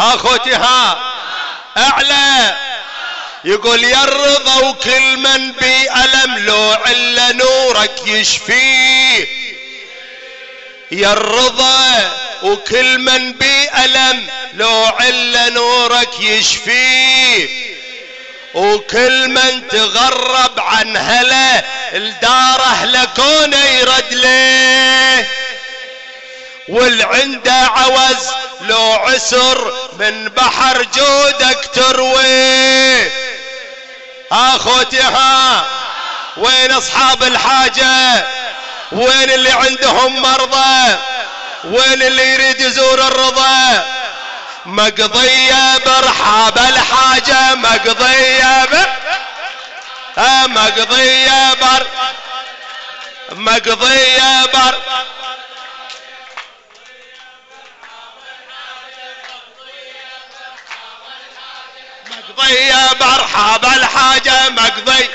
اخوتي ها أعلى. يقول يا الرضا وكل من بي ألم لو عل نورك يشفيه يا الرضا وكل من بي ألم لو عل نورك يشفيه وكل من تغرب عن هلا الدار لكون يرد ليه والعنده عوز لو عسر من بحر جودك تروي. أخوتي ها. وين أصحاب الحاجة؟ وين اللي عندهم مرضى؟ وين اللي يريد يزور الرضا؟ مقضية برحاب الحاجة مقضية ب... آه مقضية بر مقضية بر مقضي مرحبا الحاجة مقضي.